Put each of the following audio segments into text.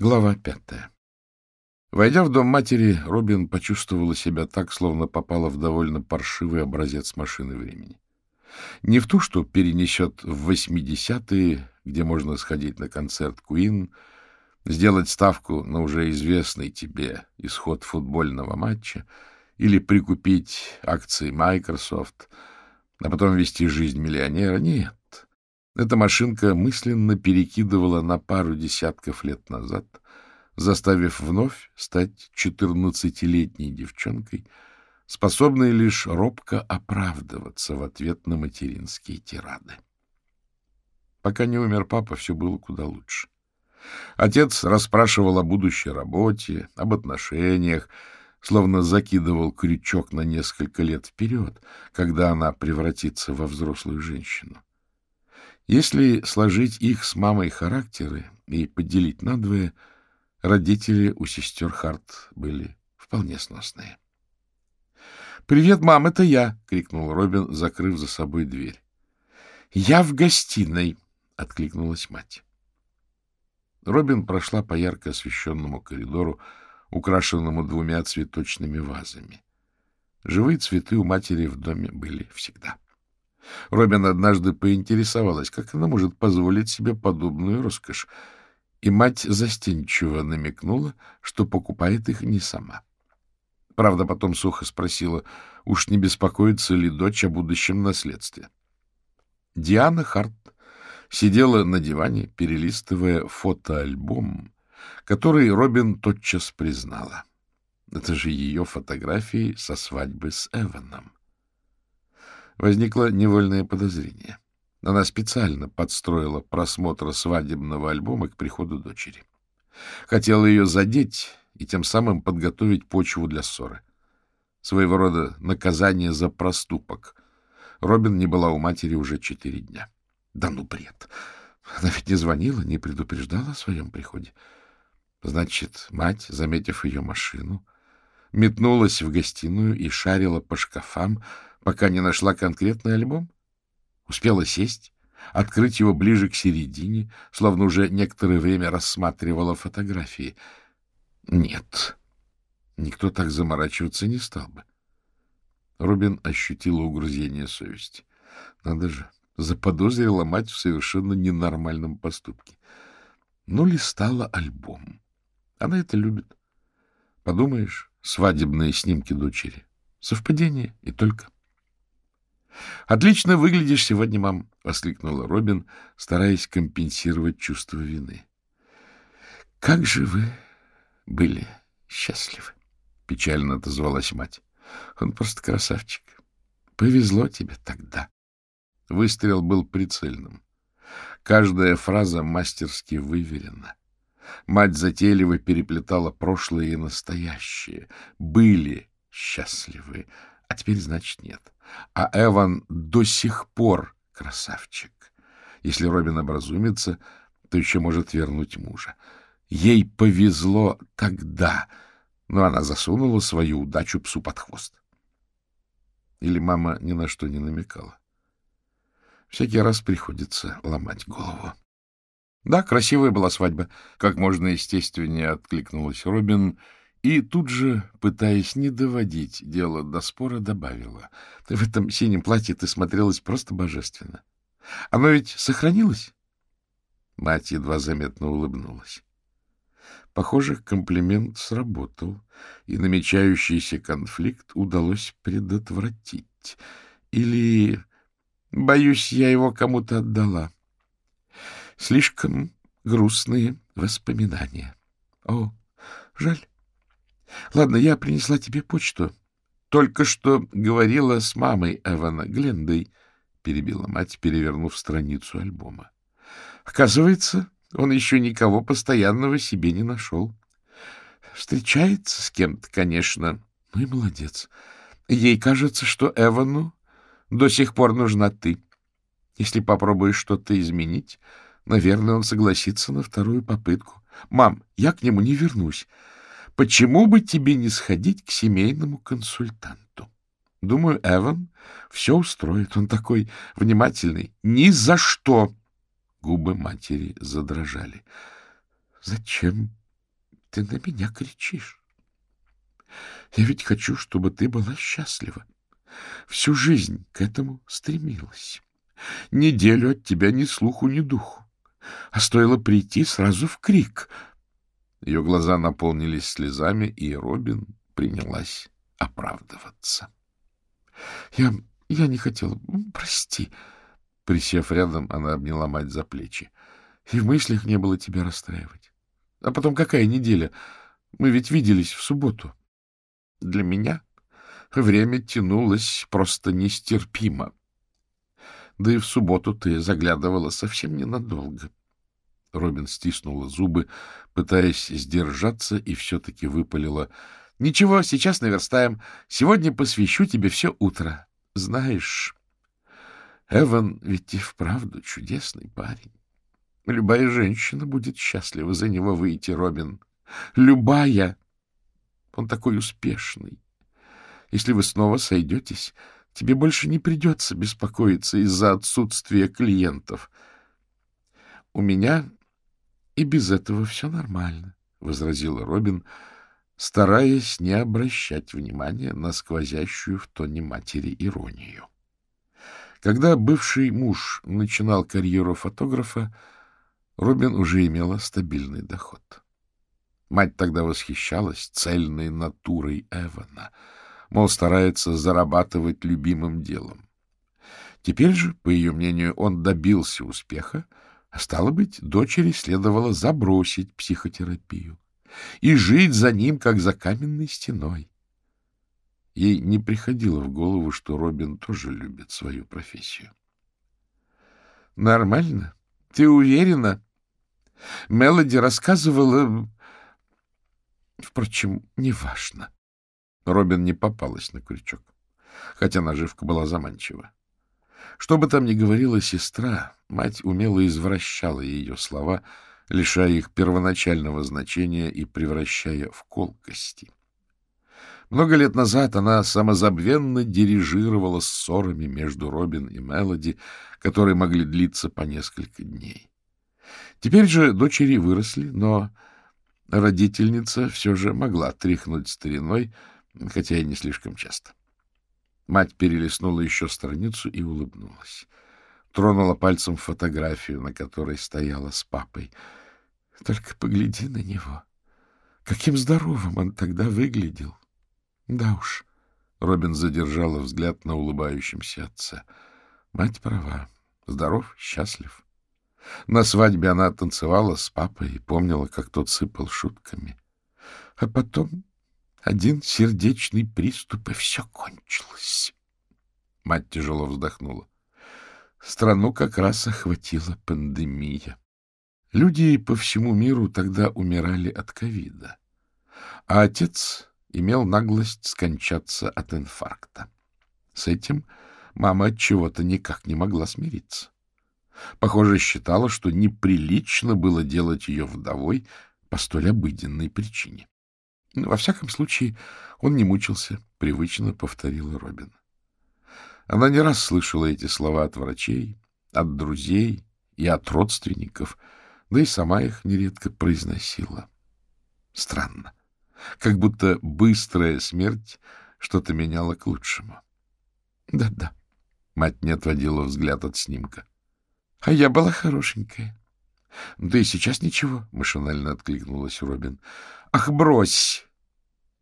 Глава пятая. Войдя в дом матери, Робин почувствовала себя так, словно попала в довольно паршивый образец машины времени. Не в ту, что перенесет в восьмидесятые, где можно сходить на концерт Куин, сделать ставку на уже известный тебе исход футбольного матча или прикупить акции Microsoft, а потом вести жизнь миллионера. Нет. Эта машинка мысленно перекидывала на пару десятков лет назад, заставив вновь стать четырнадцатилетней девчонкой, способной лишь робко оправдываться в ответ на материнские тирады. Пока не умер папа, все было куда лучше. Отец расспрашивал о будущей работе, об отношениях, словно закидывал крючок на несколько лет вперед, когда она превратится во взрослую женщину. Если сложить их с мамой характеры и поделить надвое, родители у сестер Харт были вполне сносные. — Привет, мам, это я! — крикнул Робин, закрыв за собой дверь. — Я в гостиной! — откликнулась мать. Робин прошла по ярко освещенному коридору, украшенному двумя цветочными вазами. Живые цветы у матери в доме были всегда. — Робин однажды поинтересовалась, как она может позволить себе подобную роскошь, и мать застенчиво намекнула, что покупает их не сама. Правда, потом сухо спросила, уж не беспокоится ли дочь о будущем наследстве. Диана Харт сидела на диване, перелистывая фотоальбом, который Робин тотчас признала. Это же ее фотографии со свадьбы с Эваном. Возникло невольное подозрение. Она специально подстроила просмотр свадебного альбома к приходу дочери. Хотела ее задеть и тем самым подготовить почву для ссоры. Своего рода наказание за проступок. Робин не была у матери уже четыре дня. Да ну бред! Она ведь не звонила, не предупреждала о своем приходе. Значит, мать, заметив ее машину, метнулась в гостиную и шарила по шкафам, пока не нашла конкретный альбом? Успела сесть, открыть его ближе к середине, словно уже некоторое время рассматривала фотографии. Нет, никто так заморачиваться не стал бы. Рубин ощутила угрызение совести. Надо же, заподозрила мать в совершенно ненормальном поступке. Ну, листала альбом. Она это любит. Подумаешь, свадебные снимки дочери. Совпадение и только. —— Отлично выглядишь сегодня, мам! — воскликнула Робин, стараясь компенсировать чувство вины. — Как же вы были счастливы! — печально отозвалась мать. — Он просто красавчик. Повезло тебе тогда. Выстрел был прицельным. Каждая фраза мастерски выверена. Мать затейливо переплетала прошлое и настоящее. Были счастливы, а теперь, значит, нет. А Эван до сих пор красавчик. Если Робин образумится, то еще может вернуть мужа. Ей повезло тогда, но она засунула свою удачу псу под хвост. Или мама ни на что не намекала. Всякий раз приходится ломать голову. Да, красивая была свадьба. Как можно естественнее откликнулась Робин — и тут же, пытаясь не доводить дело до спора, добавила. — В этом синем платье ты смотрелась просто божественно. Оно ведь сохранилось? Мать едва заметно улыбнулась. Похоже, комплимент сработал, и намечающийся конфликт удалось предотвратить. Или, боюсь, я его кому-то отдала. Слишком грустные воспоминания. О, жаль. Ладно, я принесла тебе почту. Только что говорила с мамой Эвана Глендой, — перебила мать, перевернув страницу альбома. Оказывается, он еще никого постоянного себе не нашел. Встречается с кем-то, конечно. Ну и молодец. Ей кажется, что Эвану до сих пор нужна ты. Если попробуешь что-то изменить, наверное, он согласится на вторую попытку. Мам, я к нему не вернусь. Почему бы тебе не сходить к семейному консультанту? Думаю, Эван все устроит. Он такой внимательный. Ни за что! Губы матери задрожали. Зачем? ты на меня кричишь? Я ведь хочу, чтобы ты была счастлива. Всю жизнь к этому стремилась. Неделю от тебя ни слуху, ни духу. А стоило прийти сразу в крик. Ее глаза наполнились слезами, и Робин принялась оправдываться. — Я... я не хотела... Прости. Присев рядом, она обняла мать за плечи. И в мыслях не было тебя расстраивать. А потом какая неделя? Мы ведь виделись в субботу. Для меня время тянулось просто нестерпимо. Да и в субботу ты заглядывала совсем ненадолго. Робин стиснула зубы, пытаясь сдержаться, и все-таки выпалила. — Ничего, сейчас наверстаем. Сегодня посвящу тебе все утро. Знаешь, Эван ведь и вправду чудесный парень. Любая женщина будет счастлива за него выйти, Робин. Любая. Он такой успешный. Если вы снова сойдетесь, тебе больше не придется беспокоиться из-за отсутствия клиентов. У меня и без этого все нормально, — возразила Робин, стараясь не обращать внимания на сквозящую в тоне матери иронию. Когда бывший муж начинал карьеру фотографа, Робин уже имела стабильный доход. Мать тогда восхищалась цельной натурой Эвана, мол, старается зарабатывать любимым делом. Теперь же, по ее мнению, он добился успеха, стало быть, дочери следовало забросить психотерапию и жить за ним, как за каменной стеной. Ей не приходило в голову, что Робин тоже любит свою профессию. — Нормально. Ты уверена? Мелоди рассказывала... Впрочем, неважно. Робин не попалась на крючок, хотя наживка была заманчива. Что бы там ни говорила сестра, мать умело извращала ее слова, лишая их первоначального значения и превращая в колкости. Много лет назад она самозабвенно дирижировала ссорами между Робин и Мелоди, которые могли длиться по несколько дней. Теперь же дочери выросли, но родительница все же могла тряхнуть стариной, хотя и не слишком часто. Мать перелистнула еще страницу и улыбнулась. Тронула пальцем фотографию, на которой стояла с папой. — Только погляди на него. Каким здоровым он тогда выглядел. — Да уж. Робин задержала взгляд на улыбающемся отце. Мать права. Здоров, счастлив. На свадьбе она танцевала с папой и помнила, как тот сыпал шутками. А потом один сердечный приступ, и все кончилось. Мать тяжело вздохнула. Страну как раз охватила пандемия. Люди по всему миру тогда умирали от ковида, а отец имел наглость скончаться от инфаркта. С этим мама от чего-то никак не могла смириться. Похоже, считала, что неприлично было делать ее вдовой по столь обыденной причине. Во всяком случае, он не мучился, — привычно повторила Робин. Она не раз слышала эти слова от врачей, от друзей и от родственников, да и сама их нередко произносила. Странно. Как будто быстрая смерть что-то меняла к лучшему. Да-да. Мать не отводила взгляд от снимка. — А я была хорошенькая. — Да и сейчас ничего, — машинально откликнулась Робин. — Ах, брось!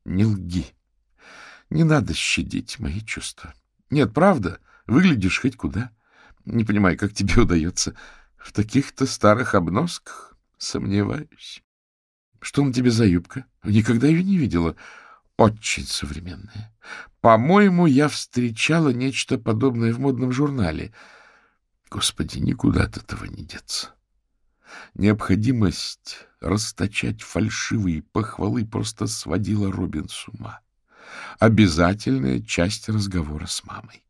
Не лги. Не надо щадить мои чувства. Нет, правда, выглядишь хоть куда. Не понимаю, как тебе удается. В таких-то старых обносках сомневаюсь. Что на тебе за юбка? Никогда ее не видела. Очень современная. По-моему, я встречала нечто подобное в модном журнале — Господи, никуда от этого не деться. Необходимость расточать фальшивые похвалы просто сводила Робин с ума. Обязательная часть разговора с мамой.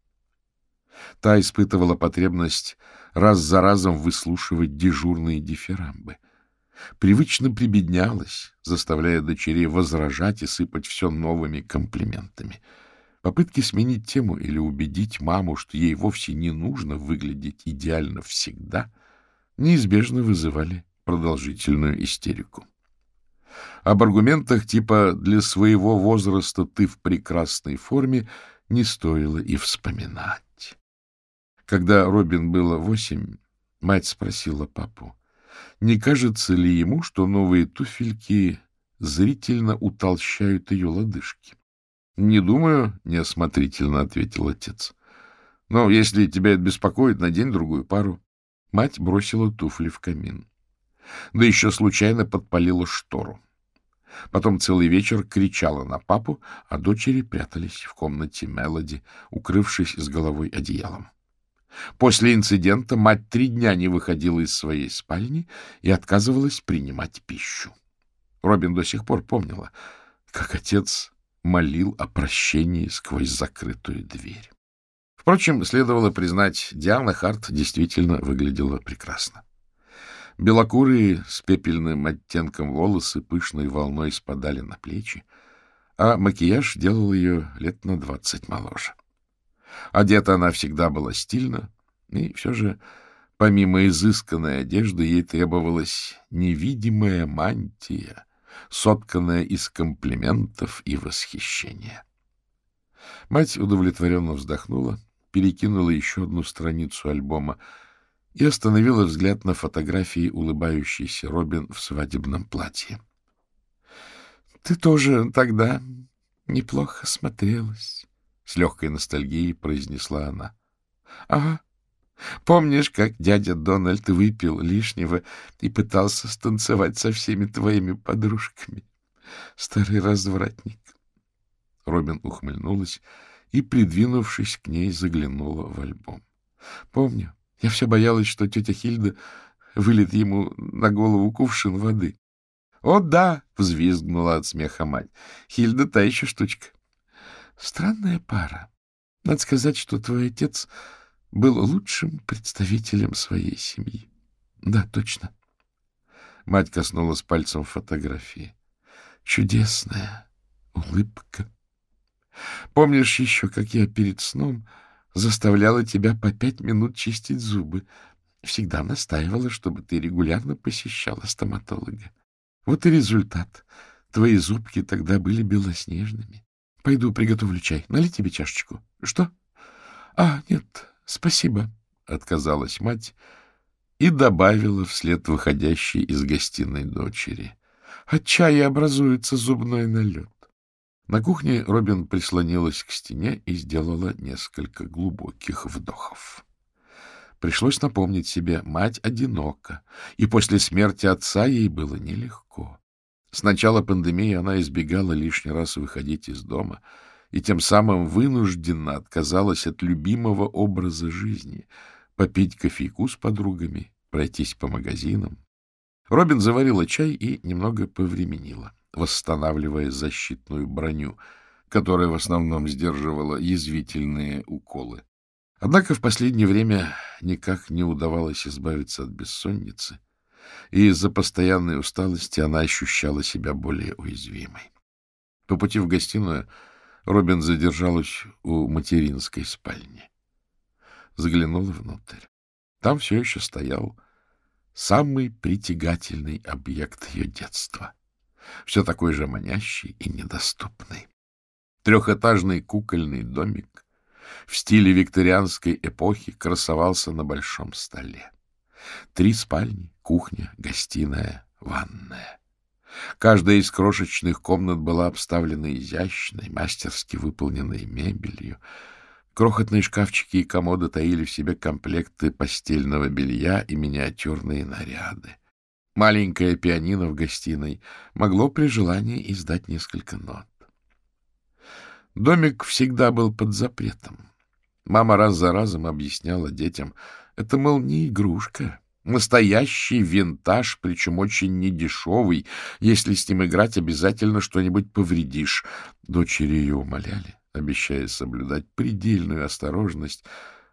Та испытывала потребность раз за разом выслушивать дежурные дифирамбы. Привычно прибеднялась, заставляя дочерей возражать и сыпать все новыми комплиментами — Попытки сменить тему или убедить маму, что ей вовсе не нужно выглядеть идеально всегда, неизбежно вызывали продолжительную истерику. Об аргументах типа «для своего возраста ты в прекрасной форме» не стоило и вспоминать. Когда Робин было восемь, мать спросила папу, не кажется ли ему, что новые туфельки зрительно утолщают ее лодыжки? — Не думаю, — неосмотрительно ответил отец. — Но если тебя это беспокоит, надень другую пару. Мать бросила туфли в камин. Да еще случайно подпалила штору. Потом целый вечер кричала на папу, а дочери прятались в комнате Мелоди, укрывшись с головой одеялом. После инцидента мать три дня не выходила из своей спальни и отказывалась принимать пищу. Робин до сих пор помнила, как отец молил о прощении сквозь закрытую дверь. Впрочем, следовало признать, Диана Харт действительно выглядела прекрасно. Белокурые с пепельным оттенком волосы пышной волной спадали на плечи, а макияж делал ее лет на двадцать моложе. Одета она всегда была стильно, и все же, помимо изысканной одежды, ей требовалась невидимая мантия, сотканная из комплиментов и восхищения. Мать удовлетворенно вздохнула, перекинула еще одну страницу альбома и остановила взгляд на фотографии улыбающейся Робин в свадебном платье. — Ты тоже тогда неплохо смотрелась, — с легкой ностальгией произнесла она. — Ага. Помнишь, как дядя Дональд выпил лишнего и пытался станцевать со всеми твоими подружками? Старый развратник. Робин ухмыльнулась и, придвинувшись к ней, заглянула в альбом. — Помню, я все боялась, что тетя Хильда вылит ему на голову кувшин воды. — О, да! — взвизгнула от смеха мать. — Хильда та еще штучка. — Странная пара. Надо сказать, что твой отец был лучшим представителем своей семьи. — Да, точно. Мать коснулась пальцем фотографии. Чудесная улыбка. Помнишь еще, как я перед сном заставляла тебя по пять минут чистить зубы? Всегда настаивала, чтобы ты регулярно посещала стоматолога. Вот и результат. Твои зубки тогда были белоснежными. Пойду приготовлю чай. Налей тебе чашечку. Что? А, нет, спасибо, — отказалась мать и добавила вслед выходящей из гостиной дочери. От чая образуется зубной налет. На кухне Робин прислонилась к стене и сделала несколько глубоких вдохов. Пришлось напомнить себе, мать одинока, и после смерти отца ей было нелегко. С начала пандемии она избегала лишний раз выходить из дома и тем самым вынужденно отказалась от любимого образа жизни — попить кофейку с подругами, пройтись по магазинам. Робин заварила чай и немного повременила восстанавливая защитную броню, которая в основном сдерживала язвительные уколы. Однако в последнее время никак не удавалось избавиться от бессонницы, и из-за постоянной усталости она ощущала себя более уязвимой. По пути в гостиную Робин задержалась у материнской спальни. Заглянула внутрь. Там все еще стоял самый притягательный объект ее детства все такой же манящий и недоступный. Трехэтажный кукольный домик в стиле викторианской эпохи красовался на большом столе. Три спальни, кухня, гостиная, ванная. Каждая из крошечных комнат была обставлена изящной, мастерски выполненной мебелью. Крохотные шкафчики и комоды таили в себе комплекты постельного белья и миниатюрные наряды. Маленькое пианино в гостиной могло при желании издать несколько нот. Домик всегда был под запретом. Мама раз за разом объясняла детям, это, мол, не игрушка, настоящий винтаж, причем очень недешевый. Если с ним играть, обязательно что-нибудь повредишь. Дочери ее умоляли, обещая соблюдать предельную осторожность,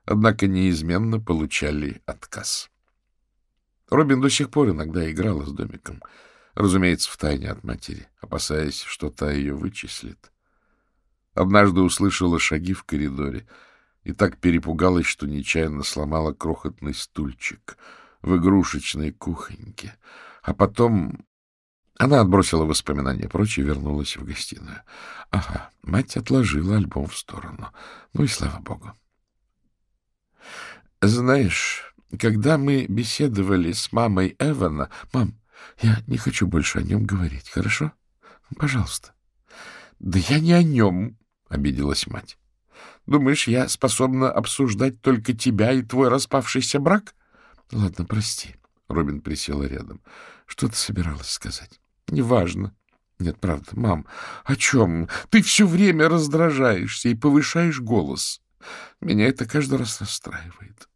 однако неизменно получали отказ. Робин до сих пор иногда играла с домиком, разумеется, втайне от матери, опасаясь, что та ее вычислит. Однажды услышала шаги в коридоре и так перепугалась, что нечаянно сломала крохотный стульчик в игрушечной кухоньке. А потом Она отбросила воспоминания прочь и вернулась в гостиную. Ага, мать отложила альбом в сторону. Ну и слава богу. Знаешь, когда мы беседовали с мамой Эвана... Мам, я не хочу больше о нем говорить, хорошо? Пожалуйста. Да я не о нем, — обиделась мать. Думаешь, я способна обсуждать только тебя и твой распавшийся брак? Ладно, прости. Робин присела рядом. Что ты собиралась сказать? Неважно. Нет, правда, мам, о чем? Ты все время раздражаешься и повышаешь голос. Меня это каждый раз расстраивает.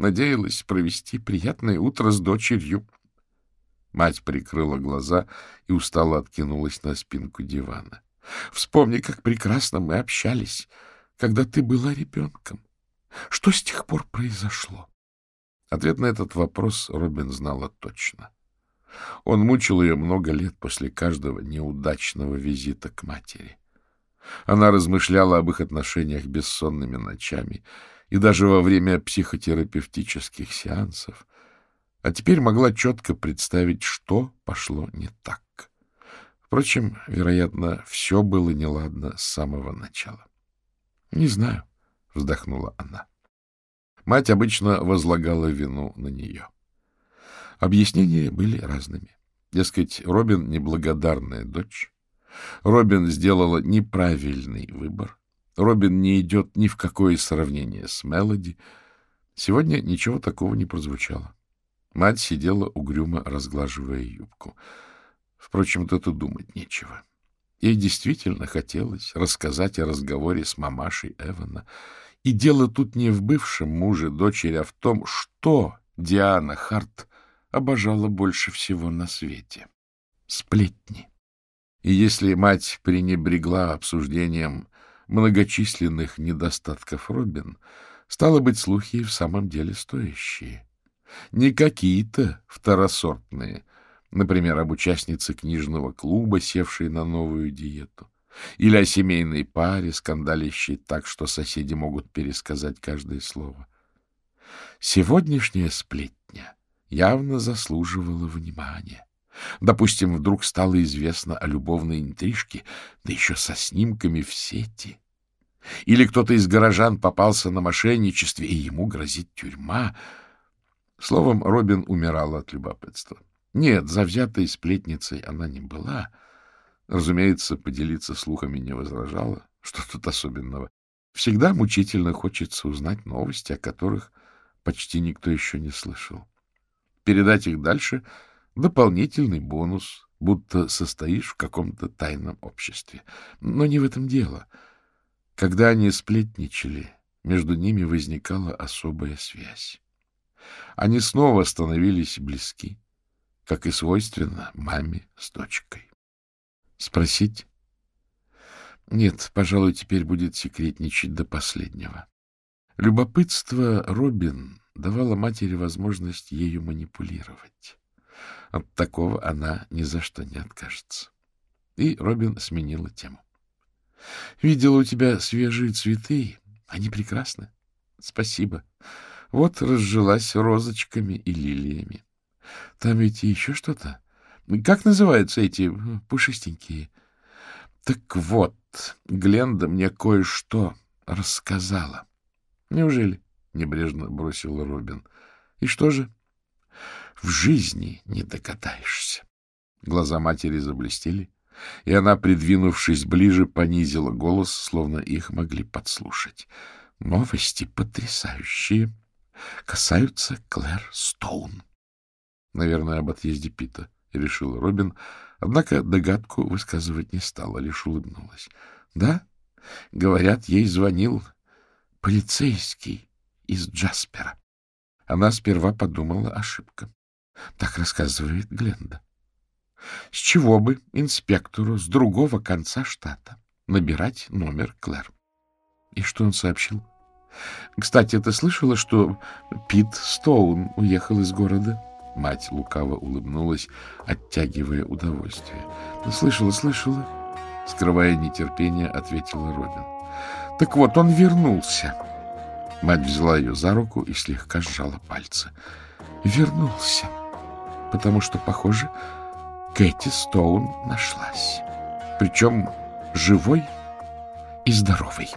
Надеялась провести приятное утро с дочерью. Мать прикрыла глаза и устало откинулась на спинку дивана. Вспомни, как прекрасно мы общались, когда ты была ребенком. Что с тех пор произошло? Ответ на этот вопрос Робин знала точно. Он мучил ее много лет после каждого неудачного визита к матери. Она размышляла об их отношениях бессонными ночами и даже во время психотерапевтических сеансов, а теперь могла четко представить, что пошло не так. Впрочем, вероятно, все было неладно с самого начала. — Не знаю, — вздохнула она. Мать обычно возлагала вину на нее. Объяснения были разными. Дескать, Робин — неблагодарная дочь. Робин сделала неправильный выбор. Робин не идет ни в какое сравнение с Мелоди. Сегодня ничего такого не прозвучало. Мать сидела угрюмо, разглаживая юбку. Впрочем, тут и думать нечего. Ей действительно хотелось рассказать о разговоре с мамашей Эвана. И дело тут не в бывшем муже дочери, а в том, что Диана Харт обожала больше всего на свете — сплетни. И если мать пренебрегла обсуждением многочисленных недостатков Робин, стало быть, слухи и в самом деле стоящие. Не какие-то второсортные, например, об участнице книжного клуба, севшей на новую диету, или о семейной паре, скандалящей так, что соседи могут пересказать каждое слово. Сегодняшняя сплетня явно заслуживала внимания. Допустим, вдруг стало известно о любовной интрижке, да еще со снимками в сети. Или кто-то из горожан попался на мошенничестве, и ему грозит тюрьма. Словом, Робин умирала от любопытства. Нет, завзятой сплетницей она не была. Разумеется, поделиться слухами не возражала. Что тут особенного? Всегда мучительно хочется узнать новости, о которых почти никто еще не слышал. Передать их дальше — дополнительный бонус, будто состоишь в каком-то тайном обществе. Но не в этом дело. Когда они сплетничали, между ними возникала особая связь. Они снова становились близки, как и свойственно маме с дочкой. Спросить? Нет, пожалуй, теперь будет секретничать до последнего. Любопытство Робин давала матери возможность ею манипулировать. От такого она ни за что не откажется. И Робин сменила тему. — Видела у тебя свежие цветы. Они прекрасны. — Спасибо. Вот разжилась розочками и лилиями. Там ведь еще что-то. Как называются эти пушистенькие? Так вот, Гленда мне кое-что рассказала. Неужели? — небрежно бросил Робин. — И что же? — В жизни не догадаешься. Глаза матери заблестели, и она, придвинувшись ближе, понизила голос, словно их могли подслушать. Новости потрясающие. Касаются Клэр Стоун. Наверное, об отъезде Пита, — решил Робин, однако догадку высказывать не стала, лишь улыбнулась. — Да, говорят, ей звонил полицейский из Джаспера. Она сперва подумала ошибка. Так рассказывает Гленда. С чего бы инспектору с другого конца штата набирать номер Клэр? И что он сообщил? Кстати, ты слышала, что Пит Стоун уехал из города? Мать лукаво улыбнулась, оттягивая удовольствие. Слышала, слышала. Скрывая нетерпение, ответила Робин. Так вот, он вернулся. Мать взяла ее за руку и слегка сжала пальцы. Вернулся. Потому что, похоже, Кэти Стоун нашлась. Причем живой и здоровой.